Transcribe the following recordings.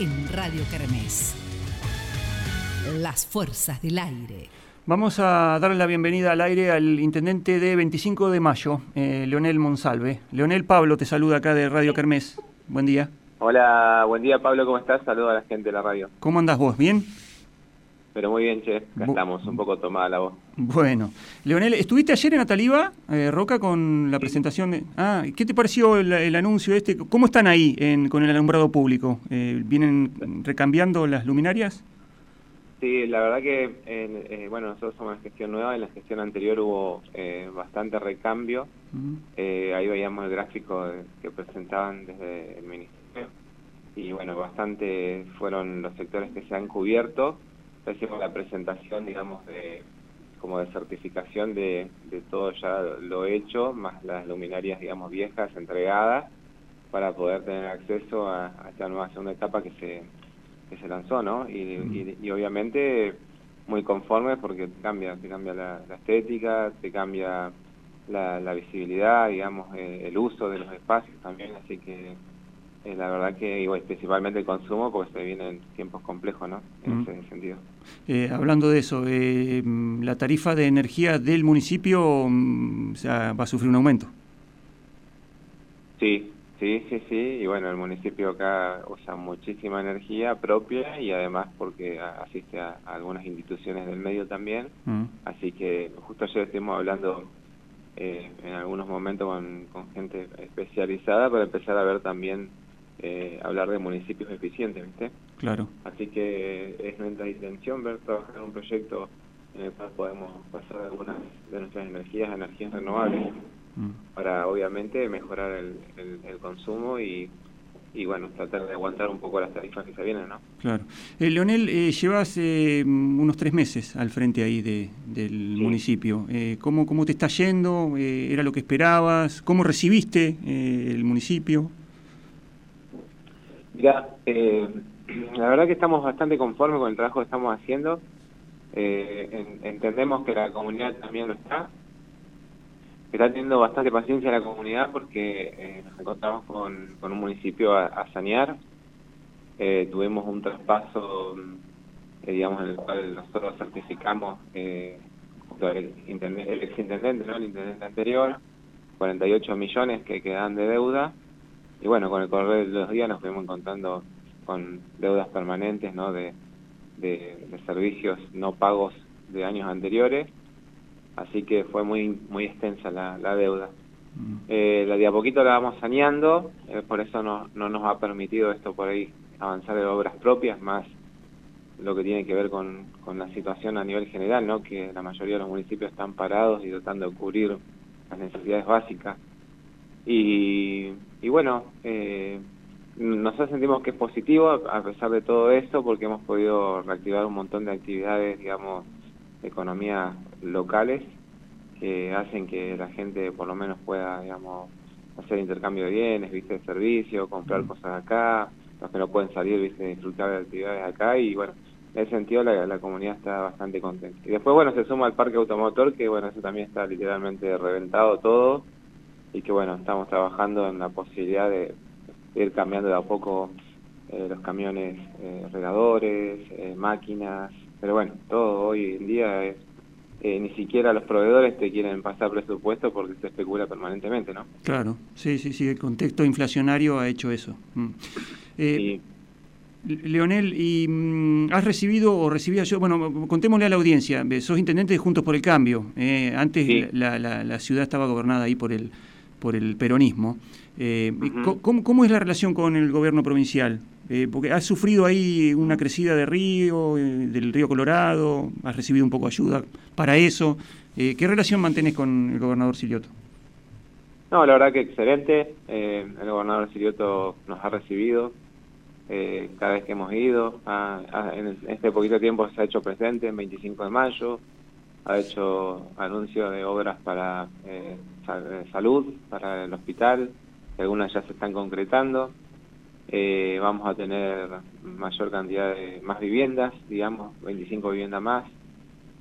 en Radio Kermés. Las fuerzas del aire. Vamos a darle la bienvenida al aire al intendente de 25 de mayo, eh, Leonel Monsalve. Leonel Pablo te saluda acá de Radio Kermés. Buen día. Hola, buen día Pablo, ¿cómo estás? Saludo a la gente de la radio. ¿Cómo andás vos? ¿Bien? Pero muy bien, che, acá estamos, un poco tomada la voz. Bueno. Leonel, ¿estuviste ayer en Ataliba, eh, Roca, con la presentación de... Ah, ¿qué te pareció el, anuncio este? ¿Cómo están ahí con el alumbrado público? Eh, ¿Vienen recambiando las luminarias? Sí, la verdad que, eh, bueno, nosotros somos en gestión nueva, en la gestión anterior hubo eh, bastante recambio. Eh, ahí veíamos el gráfico que presentaban desde el Ministerio. Y bueno, bastante fueron los sectores que se han cubierto hicimos la presentación, digamos, de como de certificación de, de todo ya lo hecho, más las luminarias, digamos, viejas entregadas, para poder tener acceso a, esta nueva segunda etapa que se, que se lanzó, ¿no? Y, y, obviamente muy conforme porque te cambia, te cambia la, estética, te cambia la, la visibilidad, digamos, eh, el uso de los espacios también, así que eh, la verdad que, igual, principalmente el consumo, porque se vienen tiempos complejos, ¿no? En ese sentido. Eh, hablando de eso, eh, la tarifa de energía del municipio mm, va a sufrir un aumento. Sí, sí, sí, sí. Y bueno, el municipio acá usa muchísima energía propia y además porque asiste a, algunas instituciones del medio también. Así que justo ayer estuvimos hablando en algunos momentos con, con gente especializada para empezar a ver también eh, hablar de municipios eficientes, ¿viste? Claro. Así que es nuestra intención ver trabajar en un proyecto en el cual podemos pasar algunas de nuestras energías a energías renovables mm. para obviamente mejorar el, el, consumo y, y bueno, tratar de aguantar un poco las tarifas que se vienen, ¿no? Claro. Eh, Leonel, eh, llevas eh, unos tres meses al frente ahí de, del municipio. Eh, ¿cómo, ¿Cómo te está yendo? ¿Era lo que esperabas? ¿Cómo recibiste el municipio? Mira, eh, la verdad que estamos bastante conformes con el trabajo que estamos haciendo. Eh, entendemos que la comunidad también lo está. Está teniendo bastante paciencia la comunidad porque eh, nos encontramos con, un municipio a, sanear. tuvimos un traspaso, digamos, en el cual nosotros certificamos el, el exintendente, ¿no? el intendente anterior, 48 millones que quedan de deuda y bueno, con el correr de los días nos fuimos encontrando con deudas permanentes, ¿no? De, de, servicios no pagos de años anteriores, así que fue muy muy extensa la, la deuda. Mm. Eh, la de a poquito la vamos saneando, eh, por eso no, no nos ha permitido esto por ahí avanzar de obras propias, más lo que tiene que ver con, con la situación a nivel general, ¿no? que la mayoría de los municipios están parados y tratando de cubrir las necesidades básicas. Y y bueno, eh, nosotros sentimos que es positivo a pesar de todo esto porque hemos podido reactivar un montón de actividades, digamos, de economías locales que hacen que la gente por lo menos pueda, digamos, hacer intercambio de bienes, viste, de servicio, comprar cosas acá, los que no pueden salir, viste, disfrutar de actividades acá. Y bueno, en ese sentido la, la comunidad está bastante contenta. Y después, bueno, se suma al parque automotor que, bueno, eso también está literalmente reventado todo y que bueno, estamos trabajando en la posibilidad de, ir cambiando de a poco eh, los camiones eh, regadores, eh, máquinas, pero bueno, todo hoy en día es, ni siquiera los proveedores te quieren pasar presupuesto porque se especula permanentemente, ¿no? Claro, sí, sí, sí, el contexto inflacionario ha hecho eso. Mm. Leonel, ¿y mm, has recibido o recibía yo? Bueno, contémosle a la audiencia, sos intendente de Juntos por el Cambio. antes la, la, la, ciudad estaba gobernada ahí por el por el peronismo. Eh, ¿cómo, es la relación con el gobierno provincial? Eh, porque has sufrido ahí una crecida de río, eh, del río Colorado, has recibido un poco de ayuda para eso. ¿Qué relación mantienes con el gobernador Silioto? No, la verdad que excelente. el gobernador Silioto nos ha recibido cada vez que hemos ido. en este poquito tiempo se ha hecho presente, en 25 de mayo, ha hecho anuncio de obras para eh, salud, para el hospital, algunas ya se están concretando. Eh, vamos a tener mayor cantidad de más viviendas, digamos, 25 viviendas más.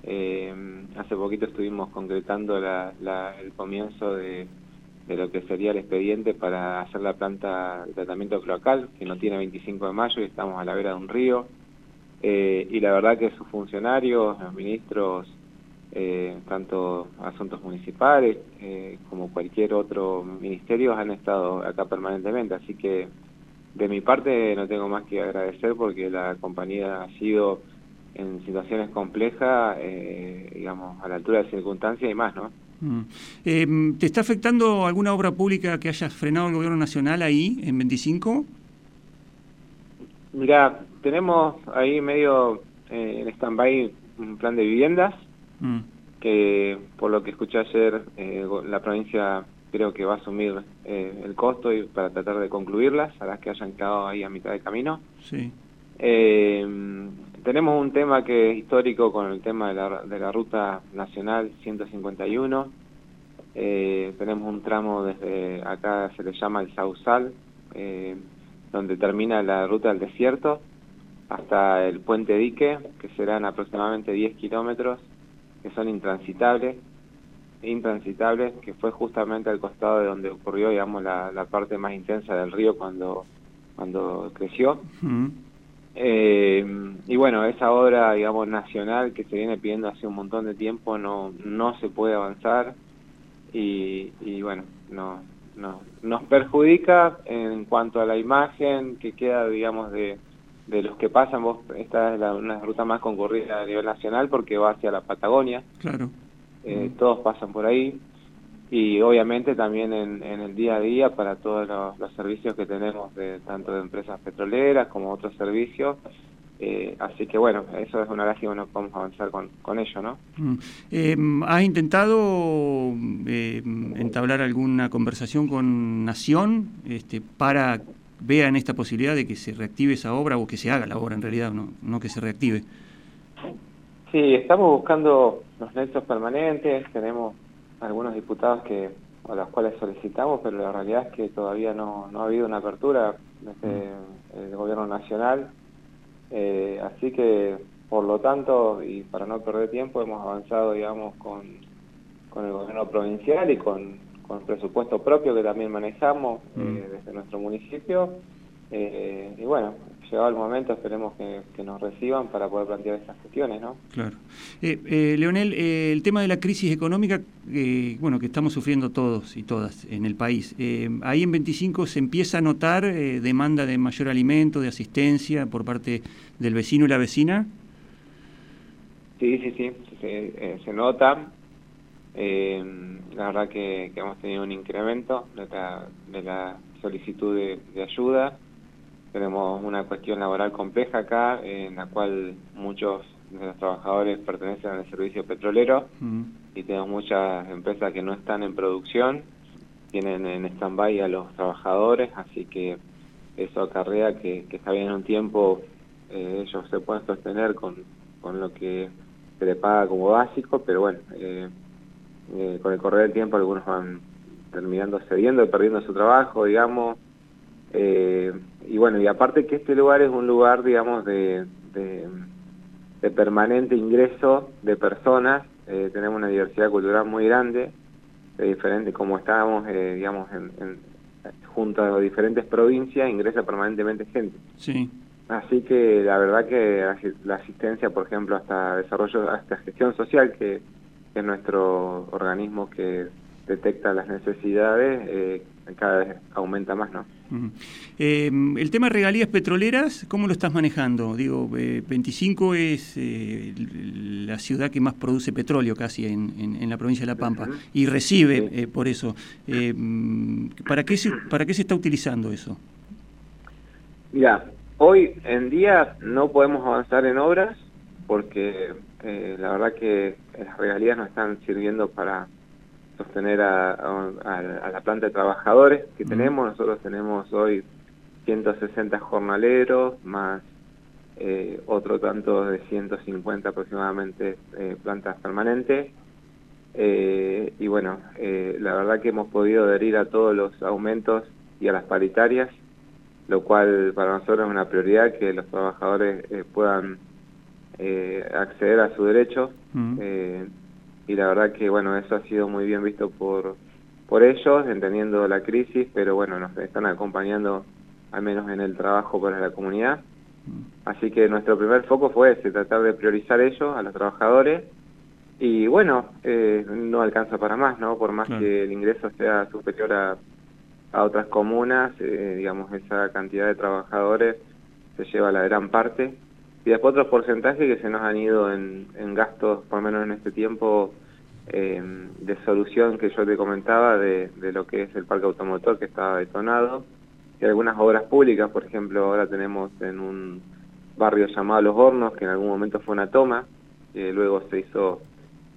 Eh, hace poquito estuvimos concretando la, el comienzo de, de lo que sería el expediente para hacer la planta de tratamiento cloacal, que no tiene 25 de mayo y estamos a la vera de un río. Eh, y la verdad que sus funcionarios, los ministros, eh, tanto asuntos municipales eh, como cualquier otro ministerio, han estado acá permanentemente. Así que de mi parte no tengo más que agradecer porque la compañía ha sido en situaciones complejas, digamos, a la altura de circunstancias y más, ¿no? Mm. Em, ¿Te está afectando alguna obra pública que haya frenado el gobierno nacional ahí, en 25? Mira, tenemos ahí medio eh, en stand-by un plan de viviendas, mm. que por lo que escuché ayer, eh, la provincia creo que va a asumir eh, el costo y para tratar de concluirlas, a las que hayan quedado ahí a mitad de camino. Sí. Em, tenemos un tema que es histórico con el tema de la, de la ruta nacional 151. Eh, tenemos un tramo desde acá, se le llama el Sausal, eh, donde termina la ruta del desierto, hasta el puente dique, que serán aproximadamente 10 kilómetros, que son intransitables, intransitables, que fue justamente al costado de donde ocurrió, digamos, la, parte más intensa del río cuando, cuando creció. Eh, y bueno, esa obra, digamos, nacional que se viene pidiendo hace un montón de tiempo no, no se puede avanzar y, y bueno, no, no, nos perjudica en cuanto a la imagen que queda, digamos, de, de los que pasan. Vos, esta es la, una ruta más concurrida a nivel nacional porque va hacia la Patagonia. Claro. Eh, Todos pasan por ahí y obviamente también en, el día a día para todos los, servicios que tenemos de tanto de empresas petroleras como otros servicios eh, así que bueno eso es una lástima no podemos avanzar con, con ello no mm. eh, ¿has intentado eh, entablar alguna conversación con Nación este, para vean esta posibilidad de que se reactive esa obra o que se haga la obra en realidad no no que se reactive sí estamos buscando los nexos permanentes tenemos algunos diputados que a los cuales solicitamos, pero la realidad es que todavía no, no ha habido una apertura desde el gobierno nacional. Eh, así que, por lo tanto, y para no perder tiempo, hemos avanzado, digamos, con, con el gobierno provincial y con, con presupuesto propio que también manejamos mm. eh, desde nuestro municipio. Eh, y bueno, llegado el momento, esperemos que, nos reciban para poder plantear estas cuestiones, ¿no? Claro. Eh, eh, Leonel, eh, el tema de la crisis económica, bueno, que estamos sufriendo todos y todas en el país, ahí en 25 se empieza a notar demanda de mayor alimento, de asistencia por parte del vecino y la vecina. Sí, sí, sí, se, nota. La verdad que, hemos tenido un incremento de la, de la solicitud de ayuda tenemos una cuestión laboral compleja acá, en la cual muchos de los trabajadores pertenecen al servicio petrolero mm. y tenemos muchas empresas que no están en producción, tienen en stand-by a los trabajadores, así que eso acarrea que, está bien un tiempo eh, ellos se pueden sostener con, con lo que se les paga como básico, pero bueno, eh, eh, con el correr del tiempo algunos van terminando cediendo y perdiendo su trabajo, digamos, eh, y bueno, y aparte que este lugar es un lugar, digamos, de, de, permanente ingreso de personas, eh, tenemos una diversidad cultural muy grande, de diferente, como estábamos, eh, digamos, en, junto a diferentes provincias, ingresa permanentemente gente. Sí. Así que la verdad que la asistencia, por ejemplo, hasta desarrollo, hasta gestión social, que es nuestro organismo que detecta las necesidades, eh, cada vez aumenta más, ¿no? Eh, el tema de regalías petroleras, ¿cómo lo estás manejando? Digo, 25 eh, es la ciudad que más produce petróleo casi en, la provincia de La Pampa y recibe por eso. ¿para, qué se, ¿Para qué se está utilizando eso? Mira, hoy en día no podemos avanzar en obras porque la verdad que las regalías no están sirviendo para sostener a, la planta de trabajadores que tenemos. Nosotros tenemos hoy 160 jornaleros, más eh, otro tanto de 150 aproximadamente eh, plantas permanentes. Eh, y bueno, la verdad que hemos podido adherir a todos los aumentos y a las paritarias, lo cual para nosotros es una prioridad que los trabajadores puedan acceder a su derecho y la verdad que bueno eso ha sido muy bien visto por por ellos, entendiendo la crisis, pero bueno, nos están acompañando al menos en el trabajo para la comunidad. Así que nuestro primer foco fue ese, tratar de priorizar ellos, a los trabajadores, y bueno, eh, no alcanza para más, ¿no? Por más que el ingreso sea superior a, a otras comunas, eh, digamos, esa cantidad de trabajadores se lleva la gran parte. Y después otros porcentajes que se nos han ido en, en gastos, por lo menos en este tiempo, eh, de solución que yo te comentaba de, de lo que es el parque automotor que estaba detonado y algunas obras públicas, por ejemplo, ahora tenemos en un barrio llamado Los Hornos, que en algún momento fue una toma, que luego se hizo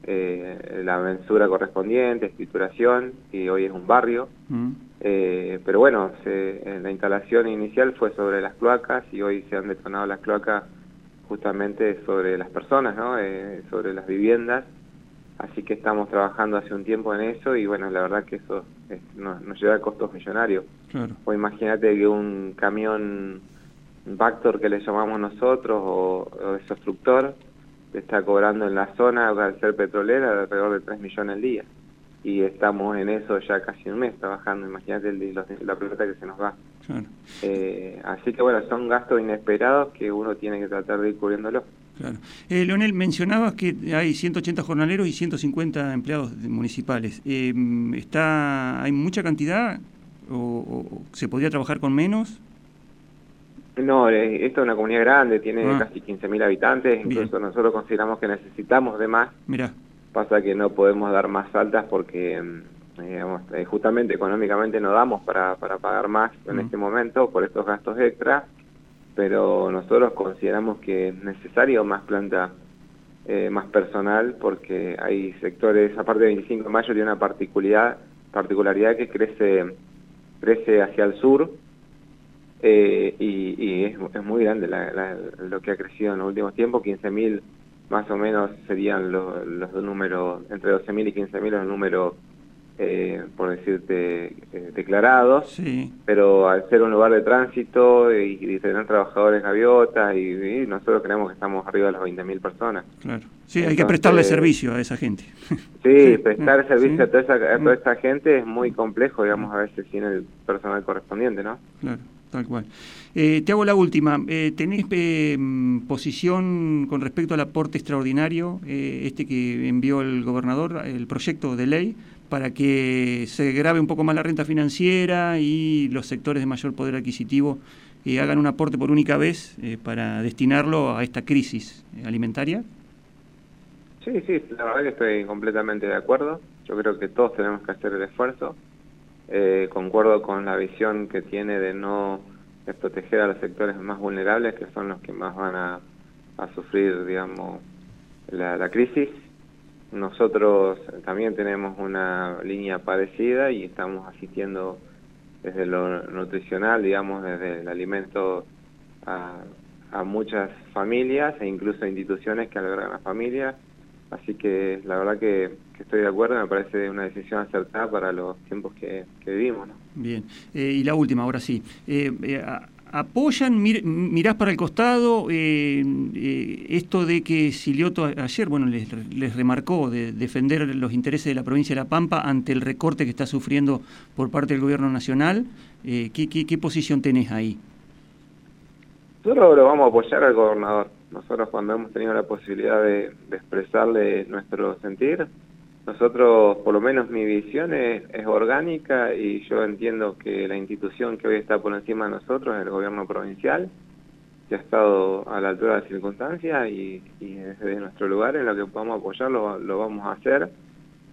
eh, la mensura correspondiente, escrituración, y hoy es un barrio. Mm. Eh, pero bueno, se, la instalación inicial fue sobre las cloacas y hoy se han detonado las cloacas justamente sobre las personas, ¿no? Eh, sobre las viviendas. Así que estamos trabajando hace un tiempo en eso y bueno, la verdad que eso nos, lleva a costos millonarios. O imagínate que un camión Bactor que le llamamos nosotros o, o desobstructor está cobrando en la zona al ser petrolera alrededor de 3 millones al día. Y estamos en eso ya casi un mes trabajando, imagínate la plata que se nos va. Eh, así que bueno, son gastos inesperados que uno tiene que tratar de ir cubriéndolo. Claro. Eh, Leonel, mencionabas que hay 180 jornaleros y 150 empleados municipales. Eh, está ¿Hay mucha cantidad o, se podría trabajar con menos? No, eh, esto es una comunidad grande, tiene ah. casi 15.000 habitantes, incluso nosotros consideramos que necesitamos de más. Mira. Pasa que no podemos dar más altas porque mm, digamos, eh, justamente económicamente no damos para, para pagar más en mm. este momento por estos gastos extra, pero nosotros consideramos que es necesario más planta, eh, más personal, porque hay sectores, aparte de 25 de mayo, tiene una particularidad, particularidad que crece, crece hacia el sur, eh, y, es, muy grande lo que ha crecido en los últimos tiempos, 15.000 más o menos serían los, los números, entre 12.000 y 15.000 los números, eh, por decirte, eh, declarados, sí. pero al ser un lugar de tránsito y, tener trabajadores gaviotas, y, nosotros creemos que estamos arriba de las 20.000 personas. Claro, sí, hay que prestarle servicio a esa gente. Sí, prestar servicio a, toda esa, a toda esa gente es muy complejo, digamos, a veces sin el personal correspondiente, ¿no? Claro. Tal cual. Eh, te hago la última. Eh, ¿Tenés eh, posición con respecto al aporte extraordinario, este que envió el gobernador, el proyecto de ley, para que se grave un poco más la renta financiera y los sectores de mayor poder adquisitivo hagan un aporte por única vez para destinarlo a esta crisis alimentaria? Sí, sí, la verdad que estoy completamente de acuerdo. Yo creo que todos tenemos que hacer el esfuerzo eh, concuerdo con la visión que tiene de no proteger a los sectores más vulnerables, que son los que más van a, sufrir, digamos, la, crisis. Nosotros también tenemos una línea parecida y estamos asistiendo desde lo nutricional, digamos, desde el alimento a, muchas familias e incluso a instituciones que albergan a familias Así que la verdad que, estoy de acuerdo, me parece una decisión acertada para los tiempos que, vivimos. Bien, eh, y la última, ahora sí. Eh, eh, ¿Apoyan, mirás para el costado esto de que Silioto ayer bueno les, remarcó de defender los intereses de la provincia de La Pampa ante el recorte que está sufriendo por parte del gobierno nacional? ¿qué, qué, qué posición tenés ahí? Nosotros lo vamos a apoyar al gobernador nosotros cuando hemos tenido la posibilidad de, expresarle nuestro sentir, nosotros, por lo menos mi visión es, orgánica y yo entiendo que la institución que hoy está por encima de nosotros es el gobierno provincial, que ha estado a la altura de las circunstancias y, desde nuestro lugar en lo que podamos apoyar lo, vamos a hacer,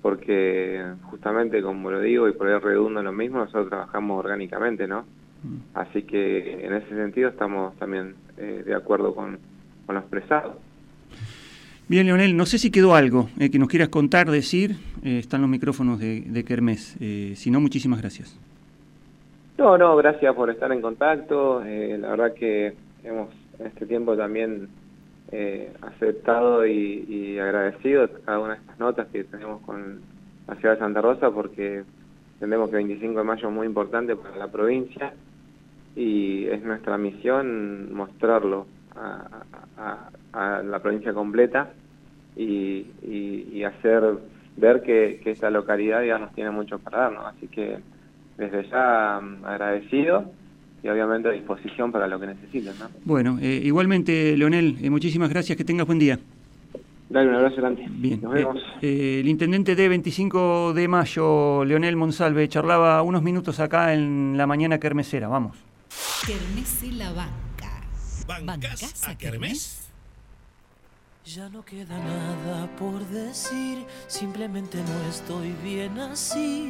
porque justamente como lo digo y por ahí redundo lo mismo, nosotros trabajamos orgánicamente, ¿no? Mm. Así que en ese sentido estamos también eh, de acuerdo con, con lo expresado. Bien, Leonel, no sé si quedó algo eh, que nos quieras contar, decir. Eh, están los micrófonos de, de Kermés. Eh, si no, muchísimas gracias. No, no, gracias por estar en contacto. la verdad que hemos en este tiempo también aceptado y, y, agradecido cada una de estas notas que tenemos con la ciudad de Santa Rosa porque entendemos que el 25 de mayo es muy importante para la provincia y es nuestra misión mostrarlo a, la provincia completa y, y, hacer ver que, esta localidad ya nos tiene mucho para darnos. Así que desde ya mm, agradecido y obviamente a disposición para lo que necesiten. Bueno, eh, igualmente, Leonel, eh, muchísimas gracias, que tengas buen día. Dale un abrazo grande. Bien. Nos vemos. Eh, el intendente de 25 de mayo, Leonel Monsalve, charlaba unos minutos acá en la mañana kermesera. Vamos. Banca. ¿Bancas a kermés? Ya no queda nada por decir, simplemente no estoy bien así.